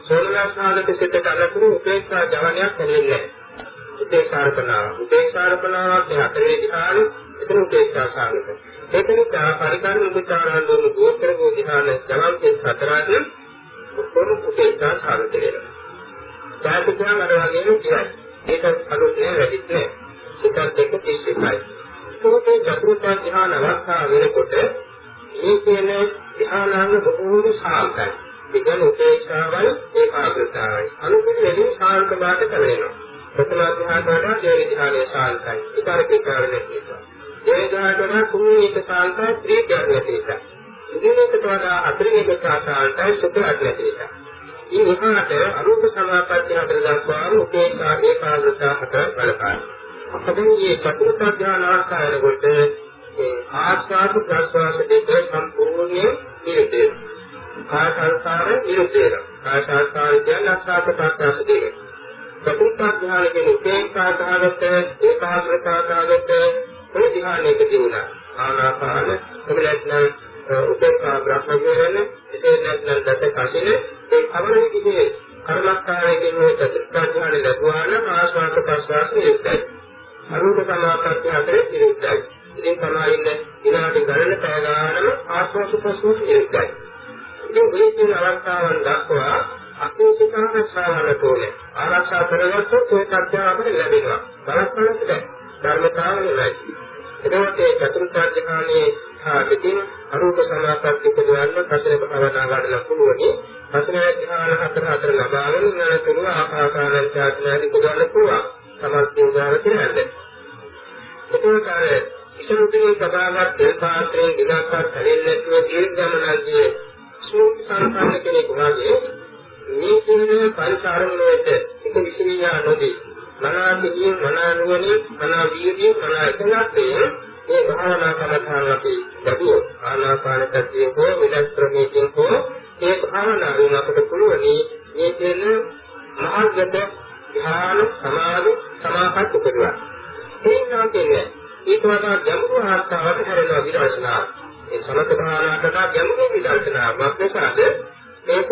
සෝමනාසාගත සිතට අලතුරු උපේක්ෂා ජවනයක් වෙන්නේ නැහැ. උපේක්ෂාර්පණාව. උපේක්ෂාර්පණාවක් හතරේ ධ්‍යාන එතන උපේක්ෂා සාගත. ඒක නිසා පරිකාර උපචාරාන්දෝන ගෝත්‍ර ගෝධ්‍යාන ජලන්තේ හතරට උත්තර උපේක්ෂා සාගත වෙනවා. ඡායකයන් අර වගේම කියයි. ඒක අලුත් නෑ වැඩිත් නෑ. එකත් එක්ක 31යි. ඒකේ චතුර්ථ ධ්‍යාන අවස්ථාව වෙනකොට මේ කියන ධ්‍යානාංග බොහෝම සාර්ථකයි. ඒ කියන්නේ උපේක්ෂාවයි ඒකාග්‍රතාවයි. අනුකූල වෙලින් සාර්ථක බවට කරේනවා. ප්‍රථම ධ්‍යාන වල දෙවෙනි ධ්‍යානයේ සාන්තයි. විතරකේ කාරණේ තියෙනවා. දෙවෙනි ධ්‍යාන වල තුන්වෙනි එක සාන්තයි, ත්‍රික අධ්‍යතේක. ඉදිරියට වඩා හතරවෙනි එක සාන්තයි, සුඛ අධ්‍යතේක. මේ විහාරට අරූප සමාපatti හතර දක්වා උපේක්ෂා ඒකාග්‍රතාව හතර බලපාන. අපෙන් මේ චතුර්ථ ධ්‍යාන ආකාරය කොට ආස්වාද ප්‍රස්වාස දෙක සම්පූර්ණයෙන් නිරුද්ධ වෙනවා. කාය සංස්කාර නිරුද්ධ වෙනවා. කාය සංස්කාර කියන්නේ අස්වාද ප්‍රස්වාස දෙක. චතුර්ථ ධ්‍යාන කියන උපේක්ෂාතාවත ඒකාග්‍රතාවත ඒ ධ්‍යානයක තිබුණා ආනාපාන එමෙලෙත්නම් උපේක්ෂා බ්‍රහ්ම විහරණ ඒ නැත්නම් දත කසින ඒ අවරණිකේ කර්මස්ථානයේ මේ චතුර්ථ ධ්‍යාන ලැබුවා නම් ආස්වාද ප්‍රස්වාස නිරුද්ධයි අරූප සමාපatti හතරේ නිරුද්ධයි ඉතින් සමායින්න විනාඩි ගණන පැය ගානම ආස්වාද ප්‍රස්වාස නිරුද්ධයි ඉතින් මේ තුන අවස්ථාවන් දක්වා අකෝසිකාන ශ්‍රාවණට ඕනේ. ආරක්ෂා කරගත්තොත් ඒ තත්ත්වය අපිට ලැබෙනවා. බලපෑමට බැහැ. ධර්මතාවය නයි. එතකොට ඒ චතුර්ථ ඥානයේ ආදිතින් අරූප සමාපatti උපදවන්න පතරක භවනා ගන්න පුළුවනි. පතර ඥාන හතර හතර ලබාගෙන නලතුරු ආකාසානං ඥානදී උපදවන්න පුළුවන්. සමස්ත උදාහරණ කියන්නේ. එතකොට අර ඉෂුතුගේ සදාගත් තෙල් පාත්‍රයෙන් විනාශات හැලෙන්නේ නැතුව දීර්ඝ ගමනක්දී සූත් සංකල්ප කෙනෙක් වාගේ මේ කියන පරිකාරණයට එක විශ්ිනියා නොදී මනාපිතිය මනානුවණින් මනාවීර්යය මනා එකලක්යේ මේ භාවනා කරන අපි ලැබුවොත් ආනාපාන සතිය හෝ විදස් ප්‍රමේයයෙන් හෝ ඒ භාවනා වුණාට පුළුවනි මේ කියන මහාගත ධ්‍යාන සමාධි සමාපatti උපදවා. ඒනවා කියන්නේ ඊට වඩා ගැඹුරු ආස්තාවට හැරෙනවා විදර්ශනා. ඒ සමත භාවනාවට ගැඹුරු විදර්ශනා මක්කසාද ඒක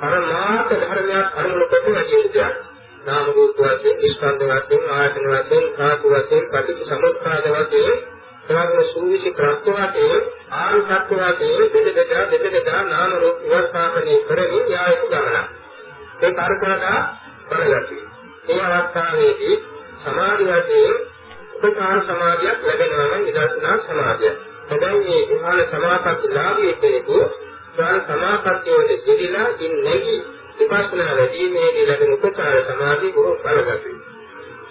පරමාර්ථ ධර්මයක් අනුමුල කොට වැඩි දෙයක්. නාම රූප වශයෙන්, ස්කන්ධ වශයෙන්, ආයතන වශයෙන්, ධාතු වශයෙන්, පටිච්ච සමුප්පාද වශයෙන්, සමග්න සූවිසි ක්‍රස්ත වශයෙන්, ආරු සත්‍ය වශයෙන් දෙද දෙද දෙද දෙද නාම රූප විවස්ථාපනය කරමින් යායක ගමන. ඒ කාර්කරණා කරගatti. ඒ අවස්ථාවේදී සමාධි වශයෙන් උපකාර සමාධියක් ලැබෙනවා නම් විදර්ශනා සමාධිය. හැබැයි මේ විහාර සමාපatti ලාභයේ කෙනෙකු ඥාන සමාපත්තියේ දෙදිලා ඉන් නැගී විපස්සනා වැඩිීමේදී ලැබෙන උපකාර සමාධිය බොහෝ බලගතුයි.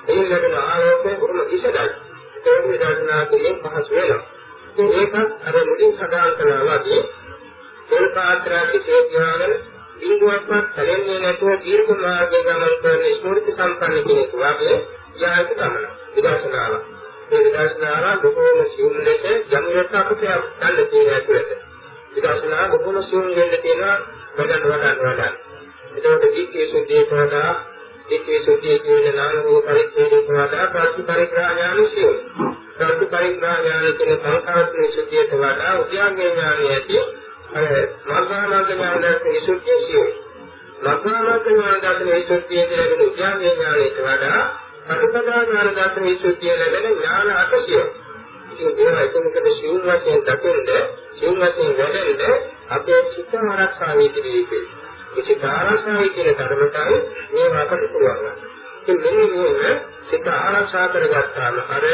එයින් ලැබෙන ආලෝකය බොහොම ඉෂදයි. ඒක විදර්ශනා කිරීම පහසු වෙනවා. ඒකත් අර මුලින් සඳහන් කළා වගේ තෙල් පාත්‍රා කිසිය තියාගෙන ඉන්දුවක්වත් තැලෙන්නේ නැතුව දීර්ඝ මාර්ගය ගමන් කරන ස්මෘති සම්පන්න කෙනෙක් වගේ යායක ගමන. විදර්ශනාව. ඒ විදර්ශනාව බොහෝම සියුම් ලෙස යමුරට අපිට ගන්න තියෙන ඇතුළත. විදර්ශනාව බොහෝම සියුම් වෙන්න තියෙනවා වඩන වඩන වඩන. එතකොට ජීවිතයේ සුද්ධිය කරලා ජීවිතයේ සුද්ධිය කියන නාම රූප පරිච්ඡේදය කරලා ප්‍රති පරිග්‍රහණය සියුම්. ප්‍රති පරිග්‍රහණය කියන සංකාරත්මක සුද්ධියට වඩා උද්‍යාග්ඥ ඥානය ඇති අර මාර්ගානාග ඥානයට විසුද්ධිය සියුම්. මාර්ගානාග ඥානයට විසුද්ධිය කියන උද්‍යාග්ඥ ඥානයට වඩා ප්‍රතිපදා ඥාන දර්ශන විසුද්ධිය ලැබෙන ඥාන අටසිය. ඉතින් මේවා එකමකට සිවුම් වශයෙන් දකින්ද සිවුම් වශයෙන් වැඩෙන්ද අපේ සිත ආරක්ෂා වේදී ඉන්නේ. ඒ සිත ආරක්ෂා කියන ධර්මතාවය මේ අපට පුළුවන්. ඉතින් මෙන්න මේ සිත ආරක්ෂා කරගත්තාම අර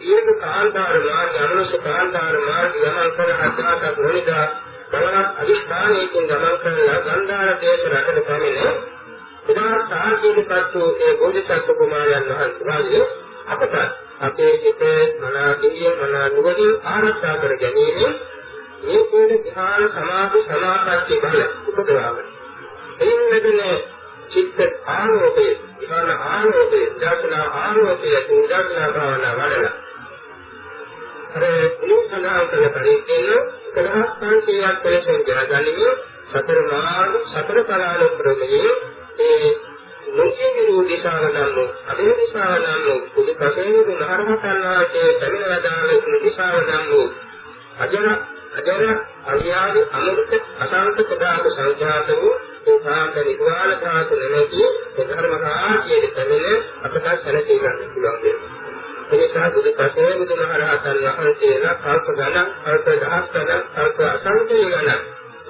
දීර්ඝ කාන්තාර මාර්ග අනුසක කාන්තාර මාර්ග ගමන් කර හදාගත් ප්‍රණිදා බලවත් අදිස්ථානයකින් ගමන් කරලා ගන්ධාර දේශ රටට පැමිණ එදා සාහිත්‍යපත්තු ඒ බෝධිසත්ව කුමාරයන් වහන්සේලාගේ අපට අපේ සිත මනාදී මනා නුවණින් ආරක්ෂා කර ගැනීම මේ කෝණ ධ්‍යාන සමාධි සමාපatti බල උපදවාගෙන. එයින් ලැබෙන චිත්ත ආලෝකයේ ධ්‍යාන ආලෝකයේ දර්ශන ආලෝකයේ උදාසනා භාවනා වඩලා අර මුලසනාකල පරිච්ඡේද කදහස් සංකේයයක් පෙරසෙන් ජනගන්නේ සතර මාර්ග සතර කලාල ප්‍රමේය ඒ නොකියමිරු දිශාව නම් අදේ දිශාව නම් පුදු කසේනු නහරහතන් වාසේ පැමිණ වදාළ දිශාව නම් අජර අජර අවියාද අමෘත අසංක සදාක සංඝාත වූ ඒකාන්ත නිර්වාණ ධාතු නැමැති ධර්ම රාජ්‍යයේ පැමිණ අපට සැලකී ගන්න පුළුවන් වෙනවා. එනිසා බුදු කසේ බුදුමහරහතන් වහන්සේලා කල්ප ගණන් කල්ප දහස් ගණන් කල්ප අසංඛ්‍ය ගණන්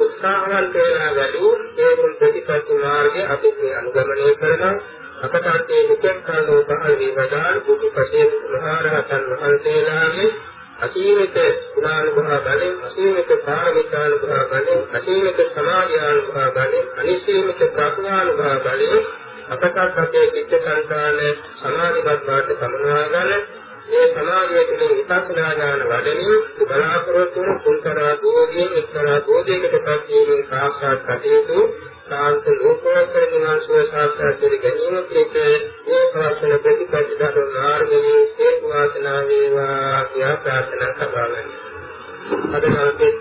උත්සාහවන්ත වෙනා වැඩි ඒ ප්‍රතිපත්ති මාර්ගය අපි අනුගමනය කරනවා. අපට ඒ මුඛ්‍ය කාරණෝ පහළ වීමදාන බුදු පසේ මහරහතන් වහන්සේලාගේ අසීමිත ගුණානුභව බලෙන් අසීමිත පාරමිතානුභව බලෙන් අසීමිත සමාධියානුභව බලෙන් අනිසීමිත ප්‍රඥානුභව බලෙන් අපට අපේ චිත්ත සංකාන සමාධිගත බවට සමනාගන මේ සමාධිය තුළින් විපස්සනා ඥාන වඩමින් බලාපොරොත්තු වන කුල්තරා දෝධියෙන් එක්තරා දෝධයකට පත්වීමෙන් සාක්ෂාත් කටයුතු සාන්ත ලෝකෝත්තර නිවන් සුව සාක්ෂාත් කර ගැනීම පිණිස මේ ශාසන ප්‍රතිපත්ති ධර්ම මාර්ගයේ හේතු වාසනා වේවා කියා ප්‍රාර්ථනා කරගන්න. අද නැවතේ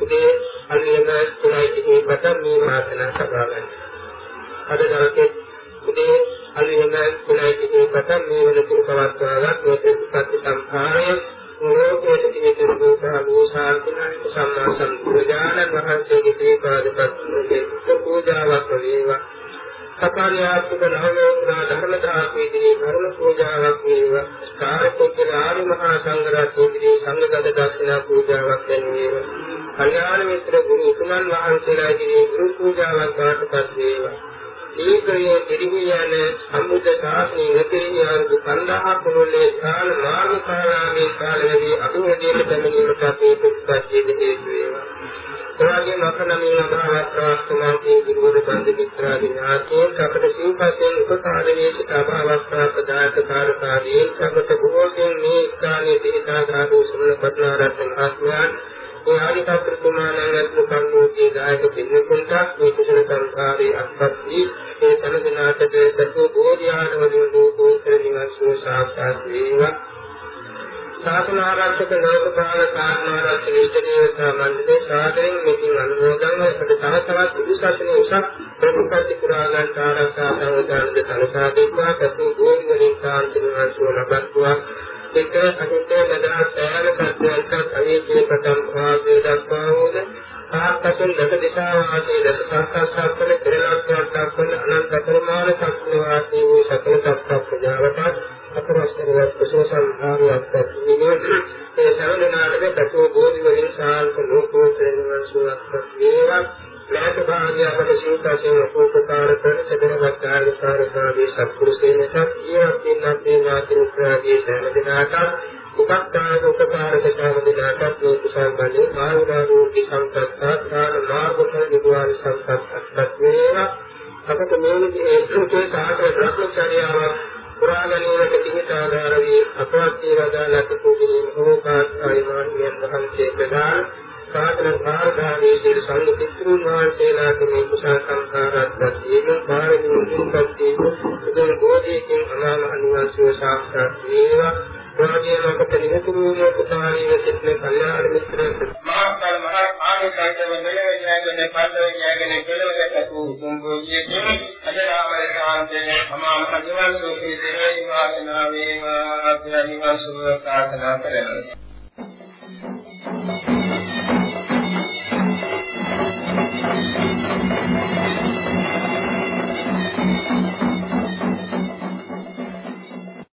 උදේ අල්ලියම තුනයි තිබේ පටන් මේ වාසනා කරගන්න. අද නැවතේ උදේ අලියම කුලයි කිසිම පටන් මේ වන තුරු පවත්වාගත් මේ ප්‍රතිපත්ති සංඛාරය. ලෝකයේ තියෙන දුකා මෝසාන්තිනායක සම්මා සම්බුද්ධානන් වහන්සේගේ තේපාදපත්තුගේ පූජාවක් වේවා. සකාරියාත්මක නවෝත්‍රා ධර්ම දාසීදී ධර්ම පූජාවක් වේවා. කාර්යපොත්තේ ආරි මහා සංඝරත්නයේ සංඝගත දක්ෂිනා පූජාවක් වෙනවේවා කල්යාණ මිත්‍ර ගුරු උතුමන් වහන්සේලාගේ ගුරු පූජාවක් වාටපත් වේවා. ශීඝ්‍රයේ පිරිමියන සම්බුද්ධ ශාසනයේ නැතිරියාරු 5000 කුරුලේ කාල මාර්ග කාලාවේ කාලයේදී අභිවෘද්ධියට පැමිණීමට අපේ ප්‍රතිපත්තියේ හේතු වේවා. එවාගේ මකනමින් අභාවස්ත්‍රාස්තමාගේ ගුරුවර බන්ධ මිත්‍රාදී ඥාතීන් අපට සිව්පසෙන් උපකාරණයේ සිට අභාවස්ත්‍රාපදායක කාර්යකාරී අපට බොහෝකින් මේ ස්ථානයේ පිහිටා ගාඩු සමන පටනාරත්න ආත්මයන් ඒ ආදිකත්‍ර කුමාරයන්ත් කම්මෝගේ දායක පින්නකුන්ට මේ කුසල සංකාරී අත්පත්ති ඒ සමදනාට දසෝ බෝධිආන වලින් ලෝකෝත්තර නිවන් සුව සාක්ෂාත් වේවා. ශාසන ආරක්ෂක ලෝකපාල කාර්මාරක්ෂක විචේතා මණ්ඩලයේ සාදරයෙන් මෙකින් අනුමෝදන් අපට තව තවත් බුදු සසුනේ උසස් ප්‍රතිපත්ති පුරා ගන්න ආරක්ෂා සංවිධානද සලසා දෙන්නා සතු ගෝල් වලින් කාන්තින සුව ලබත්වා. එක අහිත මදා සෑම සත්‍යයන්ට අවිචේ ප්‍රථම භාගයේ දක්වා වූද ආත්පසුන් දස දිශා වාසී දස සංස්කාරස්කල පෙරලක්ෂයක් දක්වන දාන මාර්ගක නිවාරි සම්පත්තත් වේවා අපට මේ විදිහේ සුඛේ සාහස ප්‍රඥාව පුරාගණීමට පිහිට ආධාර වී අපවත් වේදාලත් කුජිනේ මොහොකාත් ආයමානියන් වහන්සේ ප්‍රදාන සාධන කාර්යාවේ සිට සංඝ පිටුන් වහන්සේලාට මේ කුසල සංඛාරات දීම පාරමී උතුම්පත්ති උදන් බෝධියකින් අනාම අනිවාර්ය සාක්ෂාත් වේවා. රාජ්‍යමක පිළිතුරුවේ කුසාලීව සිටින කල්යාණ මිත්‍ර මහත්කල් මහා ආනිසයිතව දෙලෙවියන්ගේ පන්දවියන්ගේ කෙලවකට උතුම්ගෝයේ තුන අදරාමල සාන්තේ සමාන සජවල් සෝපී දේවී වාසනා වේවා. අත්‍යනිවසෝ ප්‍රාර්ථනා කරනවා.